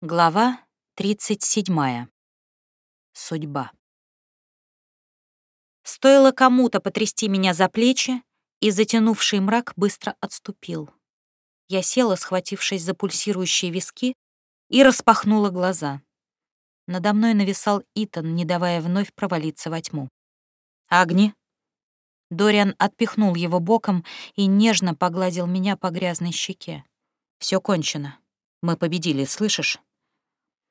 Глава 37. Судьба. Стоило кому-то потрясти меня за плечи, и затянувший мрак быстро отступил. Я села, схватившись за пульсирующие виски, и распахнула глаза. Надо мной нависал Итан, не давая вновь провалиться во тьму. «Агни!» Дориан отпихнул его боком и нежно погладил меня по грязной щеке. Все кончено. Мы победили, слышишь?»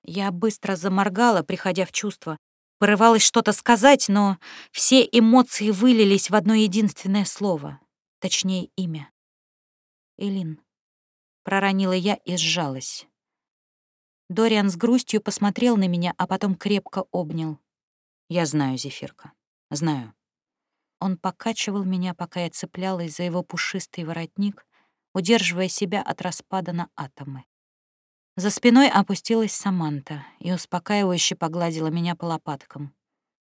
Я быстро заморгала, приходя в чувство. Порывалась что-то сказать, но все эмоции вылились в одно единственное слово, точнее имя. «Элин», — проронила я и сжалась. Дориан с грустью посмотрел на меня, а потом крепко обнял. «Я знаю, Зефирка, знаю». Он покачивал меня, пока я цеплялась за его пушистый воротник, удерживая себя от распада на атомы. За спиной опустилась Саманта и успокаивающе погладила меня по лопаткам.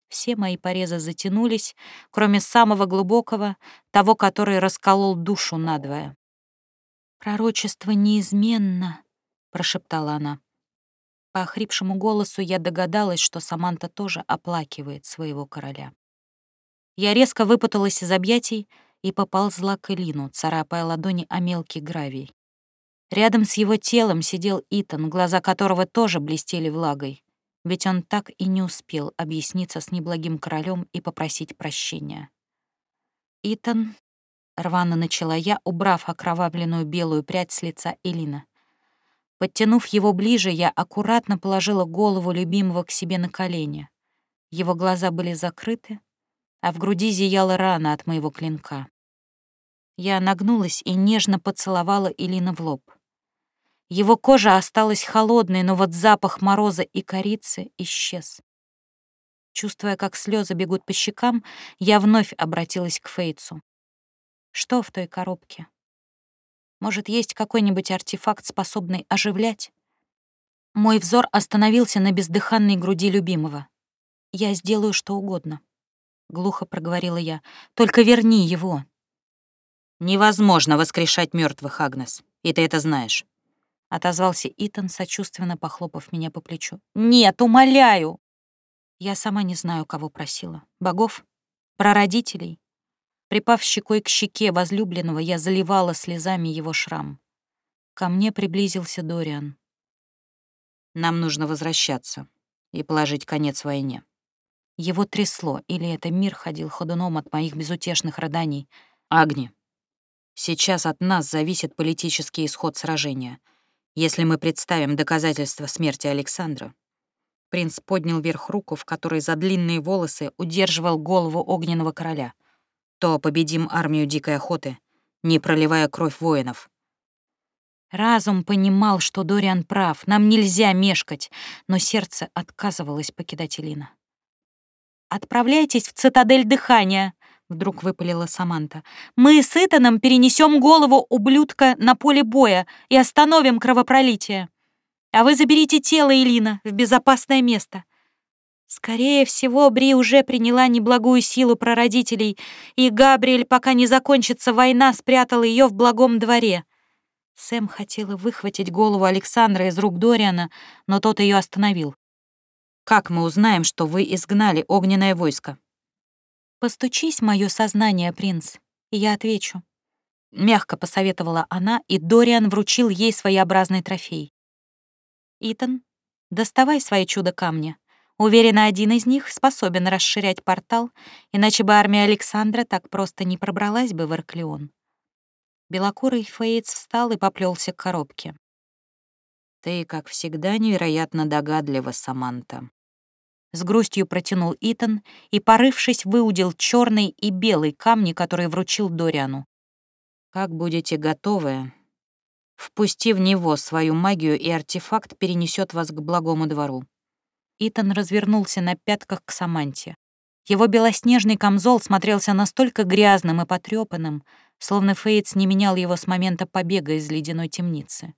Все мои порезы затянулись, кроме самого глубокого, того, который расколол душу надвое. «Пророчество неизменно», — прошептала она. По охрипшему голосу я догадалась, что Саманта тоже оплакивает своего короля. Я резко выпуталась из объятий и поползла к Элину, царапая ладони о мелкий гравий. Рядом с его телом сидел Итан, глаза которого тоже блестели влагой, ведь он так и не успел объясниться с неблагим королем и попросить прощения. «Итан», — рвано начала я, убрав окровавленную белую прядь с лица Элина. Подтянув его ближе, я аккуратно положила голову любимого к себе на колени. Его глаза были закрыты, а в груди зияла рана от моего клинка. Я нагнулась и нежно поцеловала Элина в лоб. Его кожа осталась холодной, но вот запах мороза и корицы исчез. Чувствуя, как слезы бегут по щекам, я вновь обратилась к Фейцу. Что в той коробке? Может, есть какой-нибудь артефакт, способный оживлять? Мой взор остановился на бездыханной груди любимого. «Я сделаю что угодно», — глухо проговорила я. «Только верни его». «Невозможно воскрешать мертвых, Агнес, и ты это знаешь отозвался Итан, сочувственно похлопав меня по плечу. Нет, умоляю. Я сама не знаю, кого просила. Богов? Про родителей? Припав щекой к щеке возлюбленного, я заливала слезами его шрам. Ко мне приблизился Дориан. Нам нужно возвращаться и положить конец войне. Его трясло, или это мир ходил ходуном от моих безутешных рыданий. Агни, сейчас от нас зависит политический исход сражения — если мы представим доказательства смерти Александра. Принц поднял вверх руку, в которой за длинные волосы удерживал голову огненного короля. То победим армию дикой охоты, не проливая кровь воинов. Разум понимал, что Дориан прав, нам нельзя мешкать, но сердце отказывалось покидать Элина. «Отправляйтесь в цитадель дыхания», Вдруг выпалила Саманта. «Мы с Итаном перенесем голову ублюдка на поле боя и остановим кровопролитие. А вы заберите тело Элина в безопасное место. Скорее всего, Бри уже приняла неблагую силу прародителей, и Габриэль, пока не закончится война, спрятал ее в благом дворе». Сэм хотела выхватить голову Александра из рук Дориана, но тот ее остановил. «Как мы узнаем, что вы изгнали огненное войско?» «Постучись в моё сознание, принц, и я отвечу». Мягко посоветовала она, и Дориан вручил ей своеобразный трофей. «Итан, доставай свои чудо-камни. Уверена, один из них способен расширять портал, иначе бы армия Александра так просто не пробралась бы в Арклеон». Белокурый Фейтс встал и поплелся к коробке. «Ты, как всегда, невероятно догадлива, Саманта», с грустью протянул Итан и, порывшись, выудил черный и белый камни, которые вручил Дориану. «Как будете готовы, впусти в него свою магию, и артефакт перенесет вас к благому двору». Итан развернулся на пятках к Саманте. Его белоснежный камзол смотрелся настолько грязным и потрёпанным, словно Фейтс не менял его с момента побега из ледяной темницы.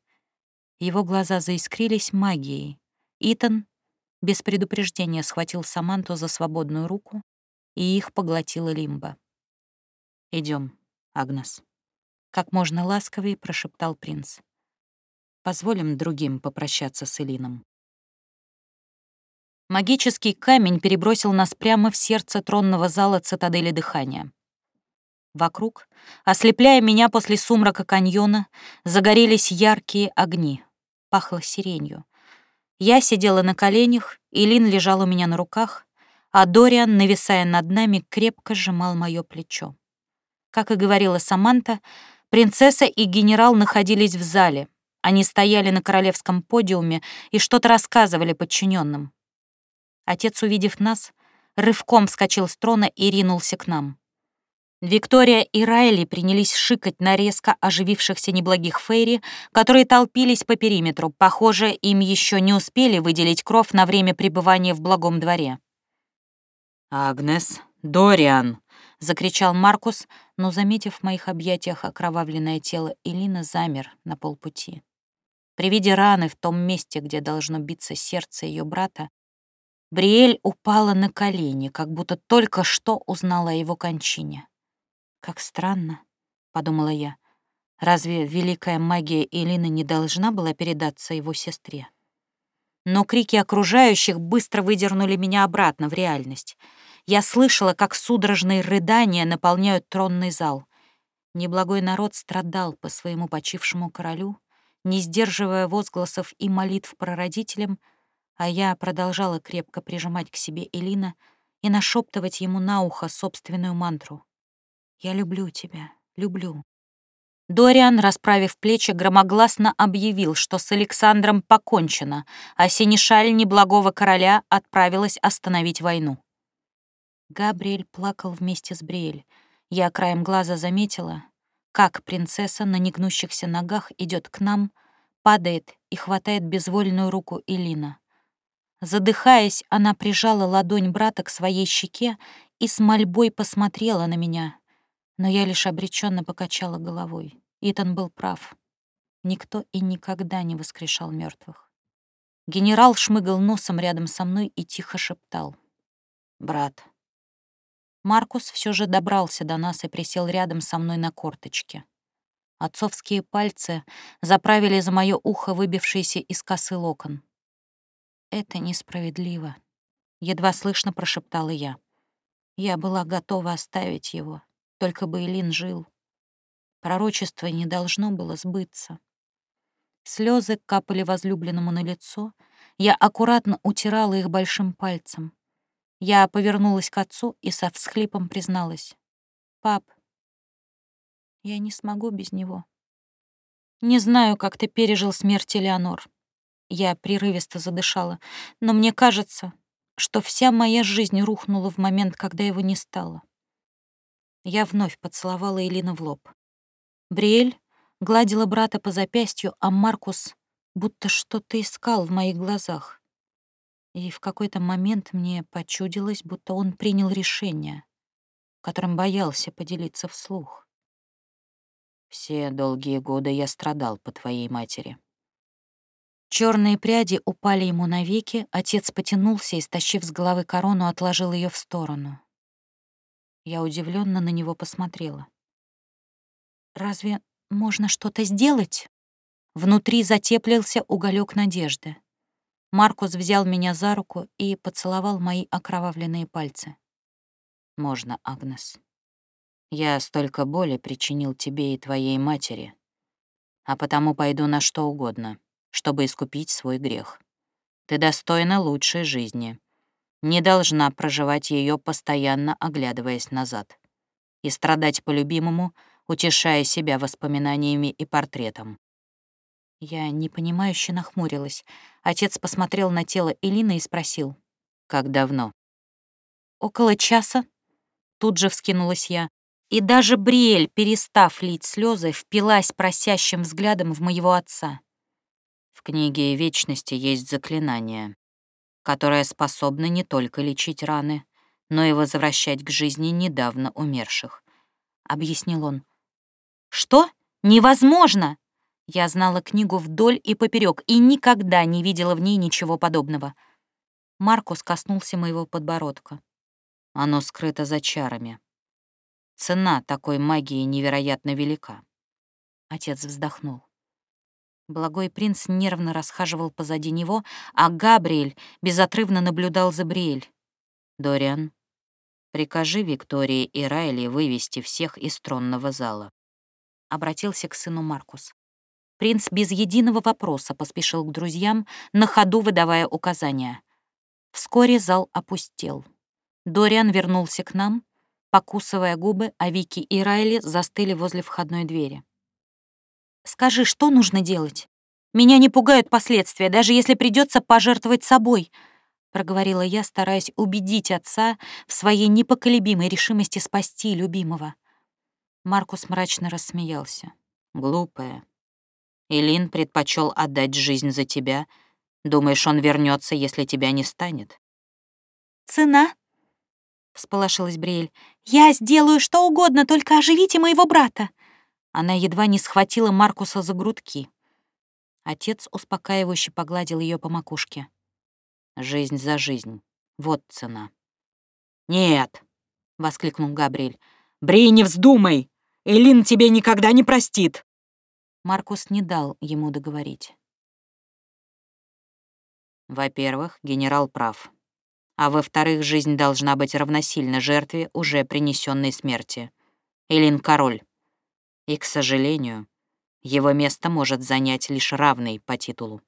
Его глаза заискрились магией. Итан без предупреждения схватил Саманту за свободную руку, и их поглотила лимба. Идем, Агнес», — как можно ласковее прошептал принц. Позволим другим попрощаться с Элином. Магический камень перебросил нас прямо в сердце тронного зала цитадели дыхания. Вокруг, ослепляя меня после сумрака каньона, загорелись яркие огни. Пахло сиренью. Я сидела на коленях, Илин лежал у меня на руках, а Дориан, нависая над нами, крепко сжимал мое плечо. Как и говорила Саманта, принцесса и генерал находились в зале. Они стояли на королевском подиуме и что-то рассказывали подчиненным. Отец, увидев нас, рывком вскочил с трона и ринулся к нам. Виктория и Райли принялись шикать на резко оживившихся неблагих Фейри, которые толпились по периметру. Похоже, им еще не успели выделить кровь на время пребывания в благом дворе. «Агнес, Дориан!» — закричал Маркус, но, заметив в моих объятиях окровавленное тело, Элина замер на полпути. При виде раны в том месте, где должно биться сердце ее брата, Бриэль упала на колени, как будто только что узнала о его кончине. «Как странно», — подумала я. «Разве великая магия Элины не должна была передаться его сестре?» Но крики окружающих быстро выдернули меня обратно в реальность. Я слышала, как судорожные рыдания наполняют тронный зал. Неблагой народ страдал по своему почившему королю, не сдерживая возгласов и молитв прародителям, а я продолжала крепко прижимать к себе Элина и нашептывать ему на ухо собственную мантру. «Я люблю тебя, люблю». Дориан, расправив плечи, громогласно объявил, что с Александром покончено, а синешаль неблагого короля отправилась остановить войну. Габриэль плакал вместе с Бриэль. Я краем глаза заметила, как принцесса на негнущихся ногах идет к нам, падает и хватает безвольную руку Элина. Задыхаясь, она прижала ладонь брата к своей щеке и с мольбой посмотрела на меня. Но я лишь обреченно покачала головой. Итан был прав. Никто и никогда не воскрешал мертвых. Генерал шмыгал носом рядом со мной и тихо шептал. «Брат». Маркус все же добрался до нас и присел рядом со мной на корточке. Отцовские пальцы заправили за мое ухо выбившиеся из косы локон. «Это несправедливо», — едва слышно прошептала я. Я была готова оставить его, только бы Илин жил. Пророчество не должно было сбыться. Слезы капали возлюбленному на лицо. Я аккуратно утирала их большим пальцем. Я повернулась к отцу и со всхлипом призналась. «Пап, я не смогу без него. Не знаю, как ты пережил смерть Элеонор. Я прерывисто задышала. Но мне кажется, что вся моя жизнь рухнула в момент, когда его не стало. Я вновь поцеловала Элина в лоб. Бриэль гладила брата по запястью, а Маркус будто что-то искал в моих глазах. И в какой-то момент мне почудилось, будто он принял решение, которым боялся поделиться вслух. «Все долгие годы я страдал по твоей матери», Черные пряди упали ему навеки, отец потянулся и, стащив с головы корону, отложил ее в сторону. Я удивленно на него посмотрела. «Разве можно что-то сделать?» Внутри затеплился уголек надежды. Маркус взял меня за руку и поцеловал мои окровавленные пальцы. «Можно, Агнес. Я столько боли причинил тебе и твоей матери, а потому пойду на что угодно, чтобы искупить свой грех. Ты достойна лучшей жизни. Не должна проживать ее постоянно оглядываясь назад. И страдать по любимому, утешая себя воспоминаниями и портретом. Я непонимающе нахмурилась. Отец посмотрел на тело Элины и спросил. «Как давно?» «Около часа». Тут же вскинулась я. И даже Бриэль, перестав лить слезы, впилась просящим взглядом в моего отца. В книге Вечности есть заклинание, которое способно не только лечить раны, но и возвращать к жизни недавно умерших, — объяснил он. «Что? Невозможно!» Я знала книгу вдоль и поперек и никогда не видела в ней ничего подобного. Маркус коснулся моего подбородка. Оно скрыто за чарами. Цена такой магии невероятно велика. Отец вздохнул. Благой принц нервно расхаживал позади него, а Габриэль безотрывно наблюдал за Бриэль. «Дориан, прикажи Виктории и Райли вывести всех из тронного зала», — обратился к сыну Маркус. Принц без единого вопроса поспешил к друзьям, на ходу выдавая указания. Вскоре зал опустел. Дориан вернулся к нам, покусывая губы, а Вики и Райли застыли возле входной двери. «Скажи, что нужно делать? Меня не пугают последствия, даже если придется пожертвовать собой», проговорила я, стараясь убедить отца в своей непоколебимой решимости спасти любимого. Маркус мрачно рассмеялся. «Глупая. Илин предпочел отдать жизнь за тебя. Думаешь, он вернется, если тебя не станет?» «Цена?» — всполошилась Бриэль. «Я сделаю что угодно, только оживите моего брата!» Она едва не схватила Маркуса за грудки. Отец успокаивающе погладил ее по макушке. «Жизнь за жизнь. Вот цена». «Нет!» — воскликнул Габриэль. «Бри, не вздумай! Элин тебе никогда не простит!» Маркус не дал ему договорить. Во-первых, генерал прав. А во-вторых, жизнь должна быть равносильна жертве уже принесенной смерти. Элин — король. И, к сожалению, его место может занять лишь равный по титулу.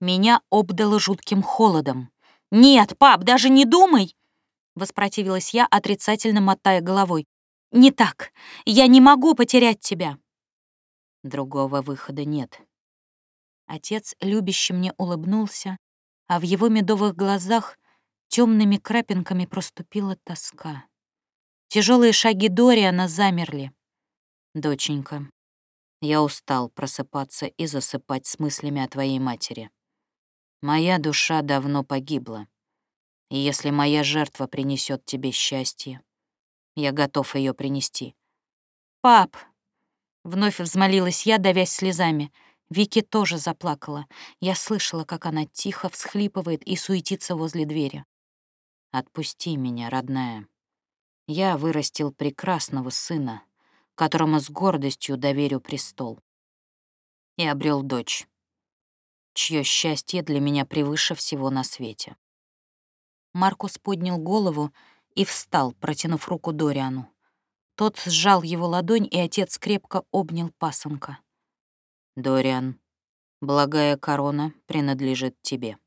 Меня обдало жутким холодом. «Нет, пап, даже не думай!» Воспротивилась я, отрицательно мотая головой. «Не так. Я не могу потерять тебя». Другого выхода нет. Отец любяще мне улыбнулся, а в его медовых глазах темными крапинками проступила тоска. Тяжелые шаги Дориана замерли. «Доченька, я устал просыпаться и засыпать с мыслями о твоей матери. Моя душа давно погибла, и если моя жертва принесет тебе счастье, я готов ее принести». «Пап!» — вновь взмолилась я, давясь слезами. Вики тоже заплакала. Я слышала, как она тихо всхлипывает и суетится возле двери. «Отпусти меня, родная. Я вырастил прекрасного сына, которому с гордостью доверю престол. И обрел дочь, чье счастье для меня превыше всего на свете. Маркус поднял голову и встал, протянув руку Дориану. Тот сжал его ладонь, и отец крепко обнял пасынка. «Дориан, благая корона принадлежит тебе».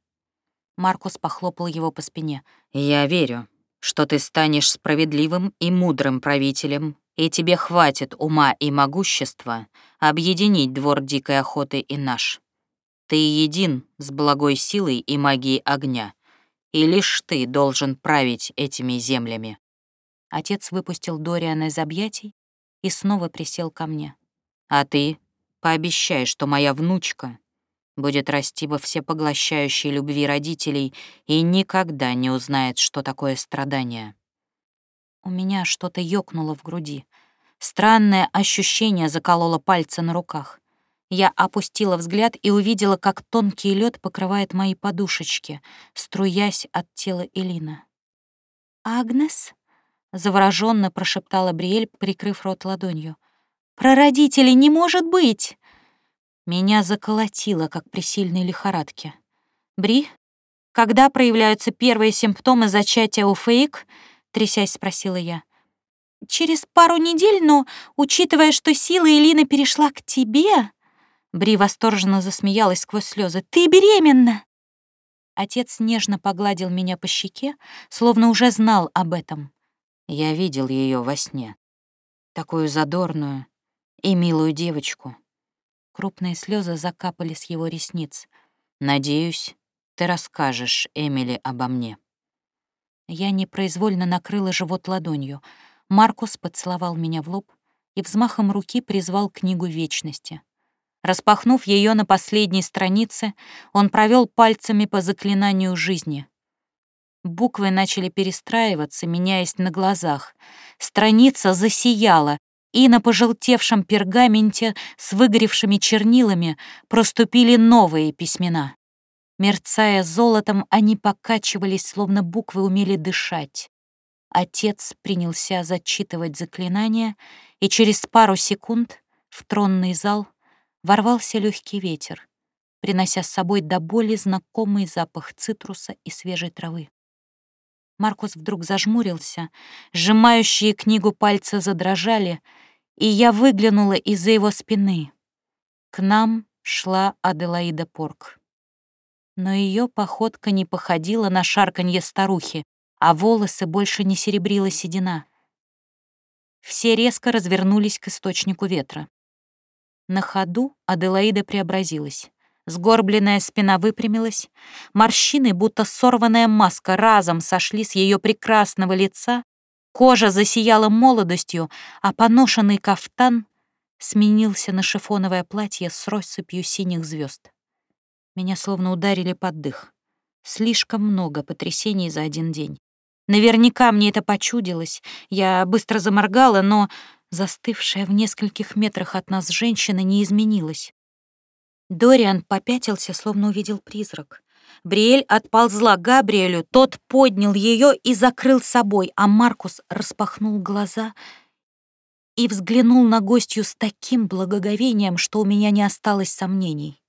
Маркус похлопал его по спине. «Я верю, что ты станешь справедливым и мудрым правителем и тебе хватит ума и могущества объединить двор дикой охоты и наш. Ты един с благой силой и магией огня, и лишь ты должен править этими землями». Отец выпустил Дориана из объятий и снова присел ко мне. «А ты пообещай, что моя внучка будет расти во всепоглощающей любви родителей и никогда не узнает, что такое страдание». У меня что-то ёкнуло в груди. Странное ощущение закололо пальцы на руках. Я опустила взгляд и увидела, как тонкий лед покрывает мои подушечки, струясь от тела Элина. «Агнес?» — завороженно прошептала Бриэль, прикрыв рот ладонью. «Про родителей не может быть!» Меня заколотило, как при сильной лихорадке. «Бри, когда проявляются первые симптомы зачатия у Фейк?» Трясясь спросила я. «Через пару недель, но, учитывая, что сила Элины перешла к тебе...» Бри восторженно засмеялась сквозь слезы. «Ты беременна!» Отец нежно погладил меня по щеке, словно уже знал об этом. Я видел ее во сне. Такую задорную и милую девочку. Крупные слезы закапали с его ресниц. «Надеюсь, ты расскажешь Эмили обо мне». Я непроизвольно накрыла живот ладонью. Маркус поцеловал меня в лоб и взмахом руки призвал книгу вечности. Распахнув ее на последней странице, он провел пальцами по заклинанию жизни. Буквы начали перестраиваться, меняясь на глазах. Страница засияла, и на пожелтевшем пергаменте с выгоревшими чернилами проступили новые письмена. Мерцая золотом, они покачивались, словно буквы умели дышать. Отец принялся зачитывать заклинание, и через пару секунд в тронный зал ворвался легкий ветер, принося с собой до боли знакомый запах цитруса и свежей травы. Маркус вдруг зажмурился, сжимающие книгу пальцы задрожали, и я выглянула из-за его спины. К нам шла Аделаида Порк. Но ее походка не походила на шарканье старухи, а волосы больше не серебрила седина. Все резко развернулись к источнику ветра. На ходу Аделаида преобразилась. Сгорбленная спина выпрямилась, морщины, будто сорванная маска, разом сошли с ее прекрасного лица, кожа засияла молодостью, а поношенный кафтан сменился на шифоновое платье с россыпью синих звезд. Меня словно ударили под дых. Слишком много потрясений за один день. Наверняка мне это почудилось. Я быстро заморгала, но застывшая в нескольких метрах от нас женщина не изменилась. Дориан попятился, словно увидел призрак. Бриэль отползла к Габриэлю, тот поднял ее и закрыл собой, а Маркус распахнул глаза и взглянул на гостью с таким благоговением, что у меня не осталось сомнений.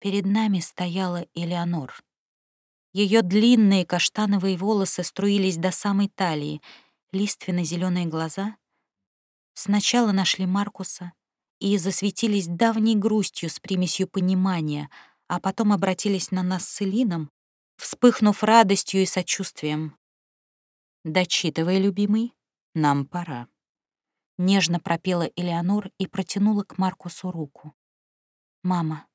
Перед нами стояла Элеонор. Ее длинные каштановые волосы струились до самой талии, лиственно-зеленые глаза сначала нашли Маркуса и засветились давней грустью с примесью понимания, а потом обратились на нас с Элином, вспыхнув радостью и сочувствием. «Дочитывай, любимый, нам пора». Нежно пропела Элеонор и протянула к Маркусу руку. «Мама,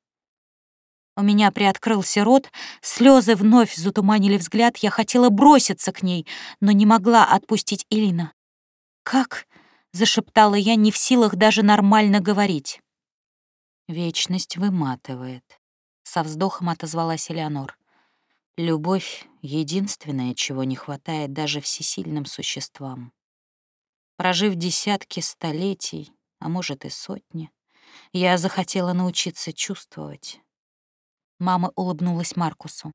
у меня приоткрылся рот, слезы вновь затуманили взгляд, я хотела броситься к ней, но не могла отпустить Илина. «Как?» — зашептала я, не в силах даже нормально говорить. «Вечность выматывает», — со вздохом отозвалась Элеонор. «Любовь — единственное, чего не хватает даже всесильным существам. Прожив десятки столетий, а может и сотни, я захотела научиться чувствовать, Мама улыбнулась Маркусу.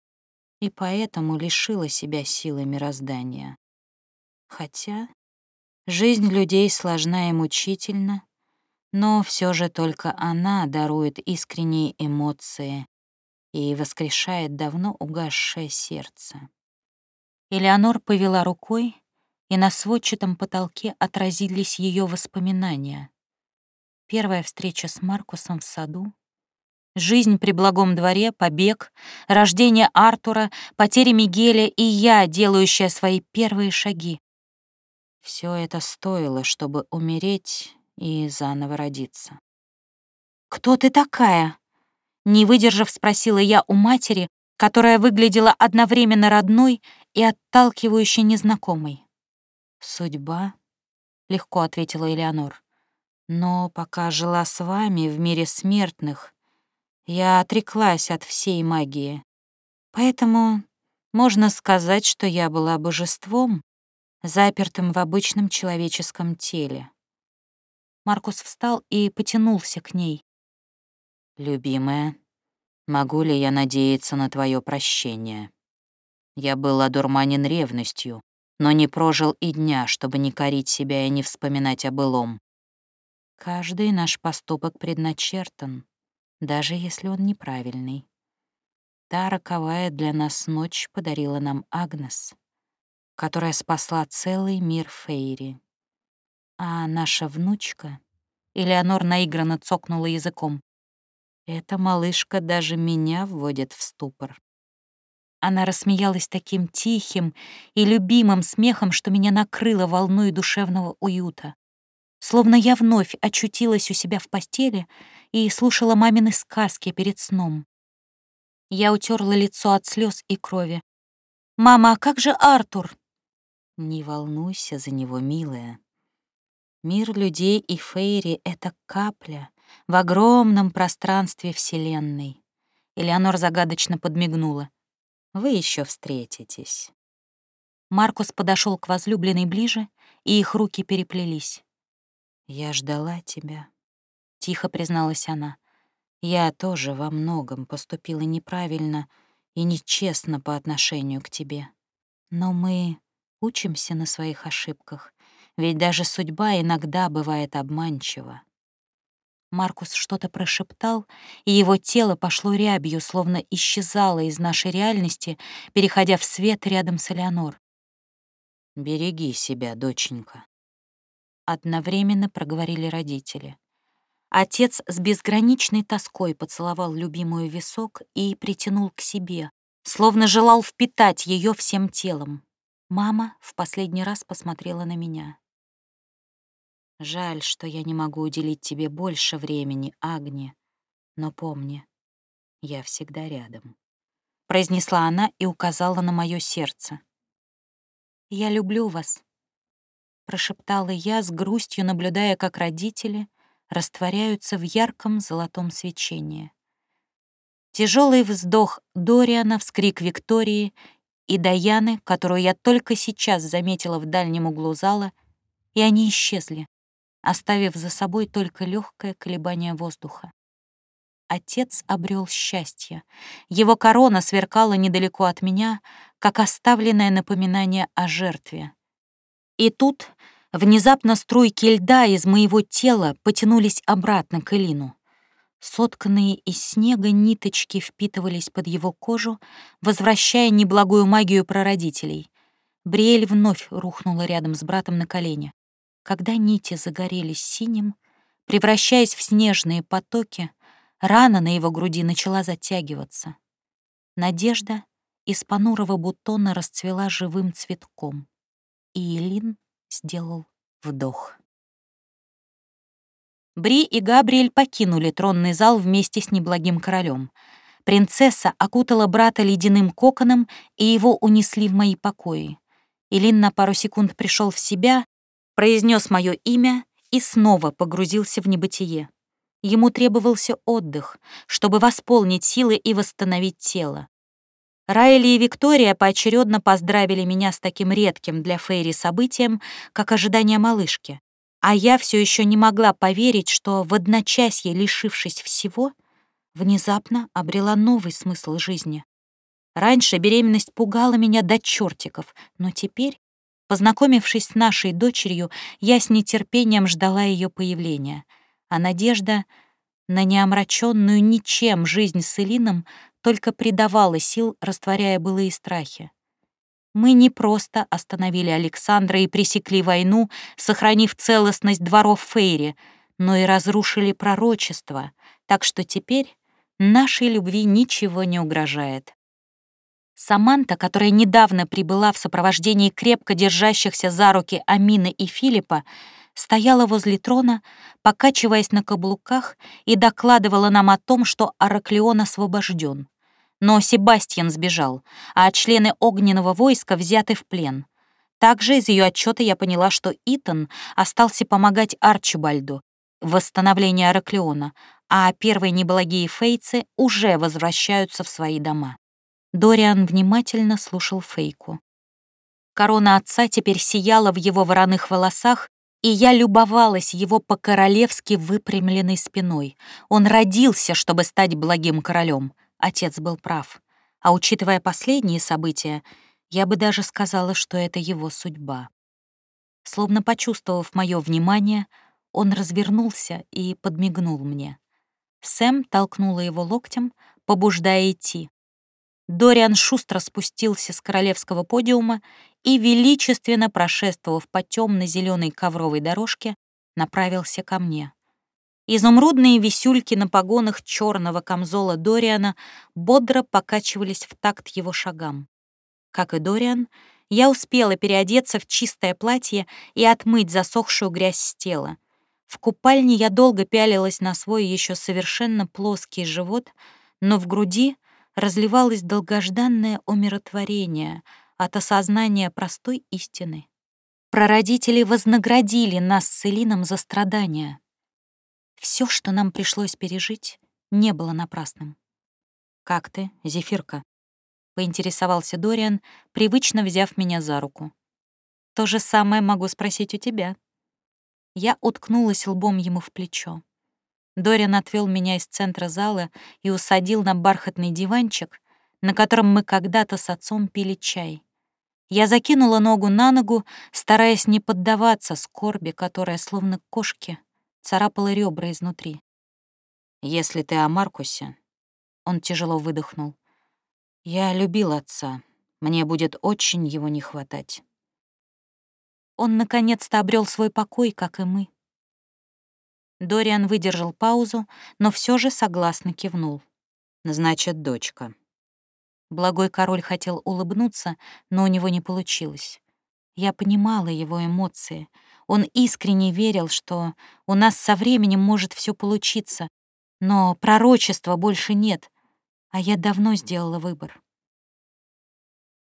И поэтому лишила себя силы мироздания. Хотя жизнь людей сложна и мучительна, но все же только она дарует искренние эмоции и воскрешает давно угасшее сердце. Элеонор повела рукой, и на сводчатом потолке отразились ее воспоминания. Первая встреча с Маркусом в саду, Жизнь при благом дворе, побег, рождение Артура, потеря Мигеля и я, делающая свои первые шаги. Все это стоило, чтобы умереть и заново родиться. «Кто ты такая?» Не выдержав, спросила я у матери, которая выглядела одновременно родной и отталкивающей незнакомой. «Судьба», — легко ответила Элеонор. «Но пока жила с вами в мире смертных, я отреклась от всей магии. Поэтому можно сказать, что я была божеством, запертым в обычном человеческом теле. Маркус встал и потянулся к ней. «Любимая, могу ли я надеяться на твое прощение? Я был одурманен ревностью, но не прожил и дня, чтобы не корить себя и не вспоминать о былом. Каждый наш поступок предначертан, даже если он неправильный. Та роковая для нас ночь подарила нам Агнес, которая спасла целый мир Фейри. А наша внучка, Элеонор наигранно цокнула языком, эта малышка даже меня вводит в ступор. Она рассмеялась таким тихим и любимым смехом, что меня накрыло волной душевного уюта. Словно я вновь очутилась у себя в постели и слушала мамины сказки перед сном. Я утерла лицо от слез и крови. «Мама, а как же Артур?» «Не волнуйся за него, милая. Мир людей и Фейри — это капля в огромном пространстве Вселенной». Элеонор загадочно подмигнула. «Вы еще встретитесь». Маркус подошел к возлюбленной ближе, и их руки переплелись. «Я ждала тебя», — тихо призналась она. «Я тоже во многом поступила неправильно и нечестно по отношению к тебе. Но мы учимся на своих ошибках, ведь даже судьба иногда бывает обманчива. Маркус что-то прошептал, и его тело пошло рябью, словно исчезало из нашей реальности, переходя в свет рядом с Элеонор. «Береги себя, доченька», — одновременно проговорили родители. Отец с безграничной тоской поцеловал любимую висок и притянул к себе, словно желал впитать ее всем телом. Мама в последний раз посмотрела на меня. Жаль, что я не могу уделить тебе больше времени, Агни. Но помни, я всегда рядом. Произнесла она и указала на мое сердце. «Я люблю вас», — прошептала я с грустью, наблюдая, как родители растворяются в ярком золотом свечении. Тяжелый вздох Дориана, вскрик Виктории и Даяны, которую я только сейчас заметила в дальнем углу зала, и они исчезли, оставив за собой только легкое колебание воздуха. Отец обрел счастье. Его корона сверкала недалеко от меня, как оставленное напоминание о жертве. И тут внезапно струйки льда из моего тела потянулись обратно к Элину. Сотканные из снега ниточки впитывались под его кожу, возвращая неблагую магию прародителей. Бриэль вновь рухнула рядом с братом на колени. Когда нити загорелись синим, превращаясь в снежные потоки, рана на его груди начала затягиваться. Надежда из понурого бутона расцвела живым цветком, и Элин сделал вдох. Бри и Габриэль покинули тронный зал вместе с неблагим королем. Принцесса окутала брата ледяным коконом, и его унесли в мои покои. Илин на пару секунд пришел в себя произнес мое имя и снова погрузился в небытие. Ему требовался отдых, чтобы восполнить силы и восстановить тело. Райли и Виктория поочередно поздравили меня с таким редким для Фейри событием, как ожидание малышки. А я все еще не могла поверить, что в одночасье, лишившись всего, внезапно обрела новый смысл жизни. Раньше беременность пугала меня до чертиков, но теперь Познакомившись с нашей дочерью, я с нетерпением ждала ее появления, а надежда на неомраченную ничем жизнь с Элином только придавала сил, растворяя былые страхи. Мы не просто остановили Александра и пресекли войну, сохранив целостность дворов Фейри, но и разрушили пророчество, так что теперь нашей любви ничего не угрожает. Саманта, которая недавно прибыла в сопровождении крепко держащихся за руки Амины и Филиппа, стояла возле трона, покачиваясь на каблуках и докладывала нам о том, что Араклеон освобожден. Но Себастьян сбежал, а члены огненного войска взяты в плен. Также из ее отчета я поняла, что Итан остался помогать Арчибальду в восстановлении Араклеона, а первые неблагие фейцы уже возвращаются в свои дома. Дориан внимательно слушал Фейку. Корона отца теперь сияла в его вороных волосах, и я любовалась его по-королевски выпрямленной спиной. Он родился, чтобы стать благим королем. Отец был прав. А учитывая последние события, я бы даже сказала, что это его судьба. Словно почувствовав мое внимание, он развернулся и подмигнул мне. Сэм толкнула его локтем, побуждая идти. Дориан шустро спустился с королевского подиума и, величественно прошествовав по темно-зеленой ковровой дорожке, направился ко мне. Изумрудные висюльки на погонах черного камзола Дориана бодро покачивались в такт его шагам. Как и Дориан, я успела переодеться в чистое платье и отмыть засохшую грязь с тела. В купальне я долго пялилась на свой еще совершенно плоский живот, но в груди разливалось долгожданное умиротворение от осознания простой истины. Прародители вознаградили нас с Элином за страдания. Все, что нам пришлось пережить, не было напрасным. «Как ты, Зефирка?» — поинтересовался Дориан, привычно взяв меня за руку. «То же самое могу спросить у тебя». Я уткнулась лбом ему в плечо. Дориан отвел меня из центра зала и усадил на бархатный диванчик, на котором мы когда-то с отцом пили чай. Я закинула ногу на ногу, стараясь не поддаваться скорби, которая, словно кошки, царапала ребра изнутри. Если ты о Маркусе, он тяжело выдохнул. Я любил отца. Мне будет очень его не хватать. Он наконец-то обрел свой покой, как и мы. Дориан выдержал паузу, но все же согласно кивнул. Значит, дочка. Благой король хотел улыбнуться, но у него не получилось. Я понимала его эмоции. Он искренне верил, что у нас со временем может все получиться, но пророчества больше нет, а я давно сделала выбор.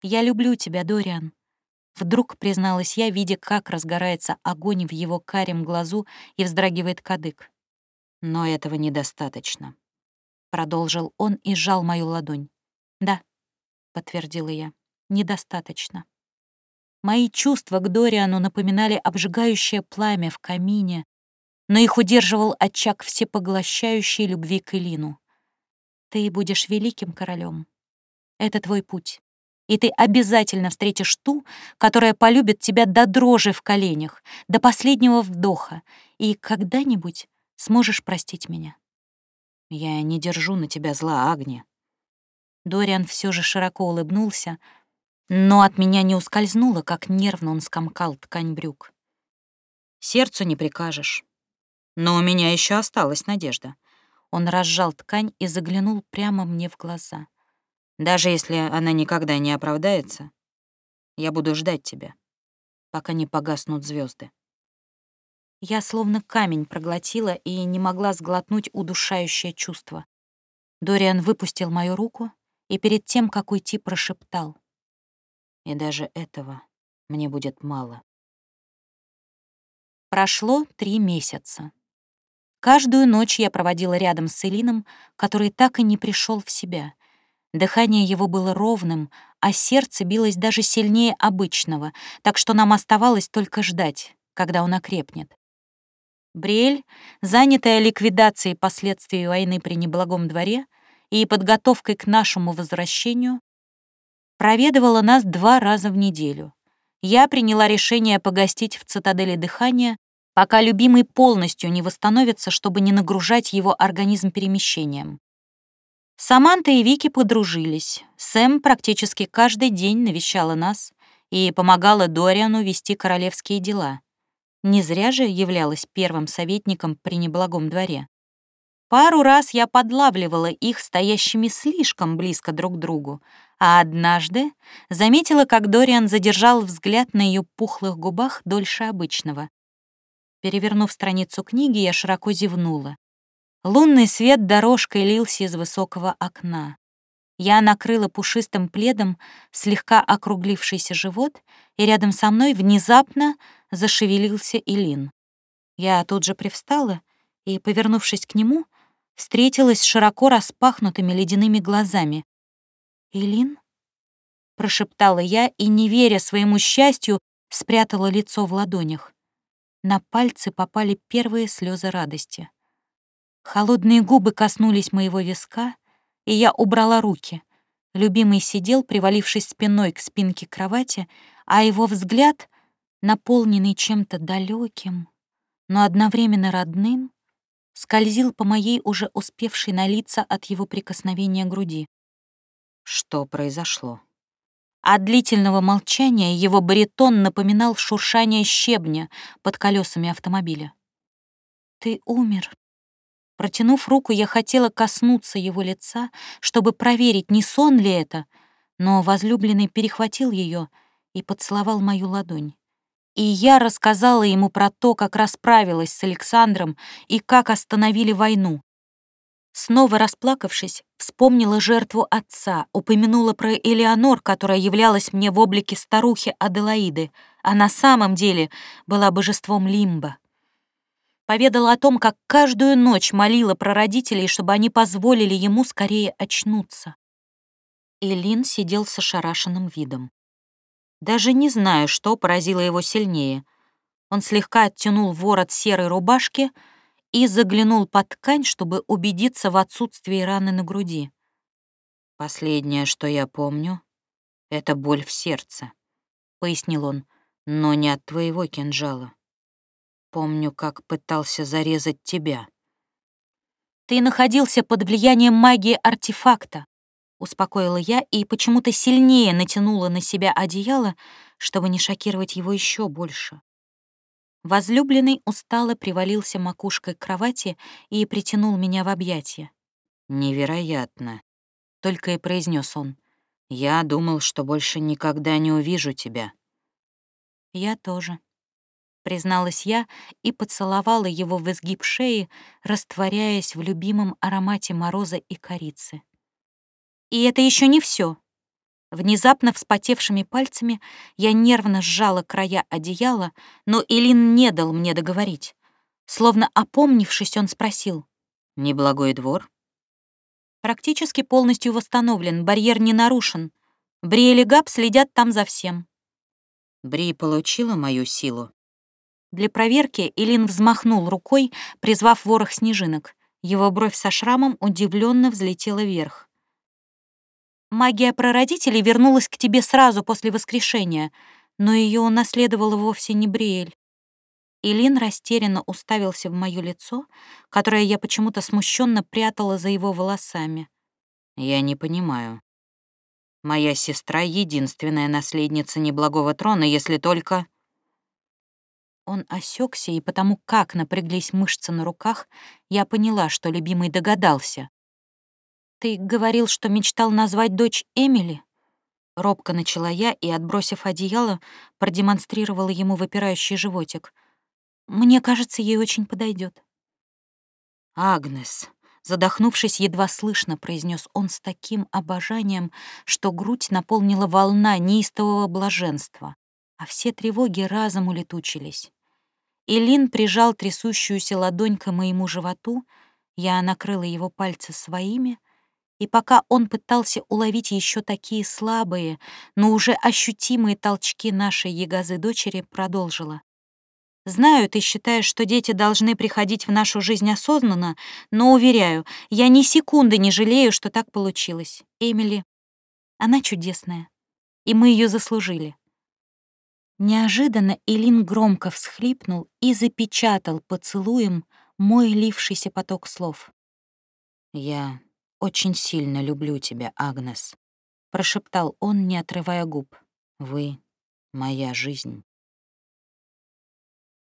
«Я люблю тебя, Дориан», — вдруг призналась я, видя, как разгорается огонь в его карем глазу и вздрагивает кадык. «Но этого недостаточно», — продолжил он и сжал мою ладонь. «Да», — подтвердила я, — «недостаточно». Мои чувства к Дориану напоминали обжигающее пламя в камине, но их удерживал очаг всепоглощающей любви к Элину. Ты будешь великим королем. Это твой путь. И ты обязательно встретишь ту, которая полюбит тебя до дрожи в коленях, до последнего вдоха, и когда-нибудь сможешь простить меня. Я не держу на тебя зла, Агни. Дориан все же широко улыбнулся, но от меня не ускользнуло, как нервно он скомкал ткань брюк. Сердцу не прикажешь. Но у меня еще осталась надежда. Он разжал ткань и заглянул прямо мне в глаза. Даже если она никогда не оправдается, я буду ждать тебя, пока не погаснут звезды. Я словно камень проглотила и не могла сглотнуть удушающее чувство. Дориан выпустил мою руку и перед тем, как уйти, прошептал. И даже этого мне будет мало. Прошло три месяца. Каждую ночь я проводила рядом с Элином, который так и не пришел в себя. Дыхание его было ровным, а сердце билось даже сильнее обычного, так что нам оставалось только ждать, когда он окрепнет. Бриэль, занятая ликвидацией последствий войны при неблагом дворе и подготовкой к нашему возвращению, проведывала нас два раза в неделю. Я приняла решение погостить в цитадели дыхания пока любимый полностью не восстановится, чтобы не нагружать его организм перемещением. Саманта и Вики подружились. Сэм практически каждый день навещала нас и помогала Дориану вести королевские дела. Не зря же являлась первым советником при неблагом дворе. Пару раз я подлавливала их стоящими слишком близко друг к другу, а однажды заметила, как Дориан задержал взгляд на ее пухлых губах дольше обычного. Перевернув страницу книги, я широко зевнула. Лунный свет дорожкой лился из высокого окна. Я накрыла пушистым пледом слегка округлившийся живот, и рядом со мной внезапно зашевелился Илин. Я тут же привстала и, повернувшись к нему, встретилась с широко распахнутыми ледяными глазами. «Илин?» — прошептала я и, не веря своему счастью, спрятала лицо в ладонях. На пальцы попали первые слезы радости. Холодные губы коснулись моего виска, и я убрала руки. Любимый сидел, привалившись спиной к спинке кровати, а его взгляд, наполненный чем-то далеким, но одновременно родным, скользил по моей уже успевшей налиться от его прикосновения груди. Что произошло? От длительного молчания его баритон напоминал шуршание щебня под колесами автомобиля. «Ты умер». Протянув руку, я хотела коснуться его лица, чтобы проверить, не сон ли это, но возлюбленный перехватил ее и поцеловал мою ладонь. И я рассказала ему про то, как расправилась с Александром и как остановили войну, Снова расплакавшись, вспомнила жертву отца, упомянула про Элеонор, которая являлась мне в облике старухи Аделаиды, а на самом деле была божеством Лимба. Поведала о том, как каждую ночь молила про родителей, чтобы они позволили ему скорее очнуться. Элин сидел с ошарашенным видом. Даже не знаю, что поразило его сильнее. Он слегка оттянул ворот серой рубашки — и заглянул под ткань, чтобы убедиться в отсутствии раны на груди. «Последнее, что я помню, — это боль в сердце», — пояснил он, — «но не от твоего кинжала. Помню, как пытался зарезать тебя». Ты находился под влиянием магии артефакта, успокоила я и почему-то сильнее натянула на себя одеяло, чтобы не шокировать его еще больше. Возлюбленный устало привалился макушкой к кровати и притянул меня в объятия. «Невероятно», — только и произнес он. «Я думал, что больше никогда не увижу тебя». «Я тоже», — призналась я и поцеловала его в изгиб шеи, растворяясь в любимом аромате мороза и корицы. И это еще не все. Внезапно вспотевшими пальцами я нервно сжала края одеяла, но Илин не дал мне договорить. Словно опомнившись, он спросил. «Неблагой двор?» «Практически полностью восстановлен, барьер не нарушен. Бри и Габ следят там за всем». «Бри получила мою силу?» Для проверки Илин взмахнул рукой, призвав ворох снежинок. Его бровь со шрамом удивленно взлетела вверх. Магия прародителей вернулась к тебе сразу после воскрешения, но ее унаследовала вовсе не Бриэль. Илин растерянно уставился в моё лицо, которое я почему-то смущенно прятала за его волосами. «Я не понимаю. Моя сестра — единственная наследница неблагого трона, если только...» Он осекся, и потому как напряглись мышцы на руках, я поняла, что любимый догадался. «Ты говорил, что мечтал назвать дочь Эмили?» Робко начала я и, отбросив одеяло, продемонстрировала ему выпирающий животик. «Мне кажется, ей очень подойдет. «Агнес», задохнувшись, едва слышно произнес он с таким обожанием, что грудь наполнила волна неистового блаженства, а все тревоги разом улетучились. Илин прижал трясущуюся ладонь к моему животу, я накрыла его пальцы своими — и пока он пытался уловить еще такие слабые, но уже ощутимые толчки нашей ягозы-дочери, продолжила. «Знаю, ты считаешь, что дети должны приходить в нашу жизнь осознанно, но, уверяю, я ни секунды не жалею, что так получилось. Эмили, она чудесная, и мы ее заслужили». Неожиданно Илин громко всхлипнул и запечатал поцелуем мой лившийся поток слов. «Я очень сильно люблю тебя, Агнес», — прошептал он, не отрывая губ. «Вы — моя жизнь».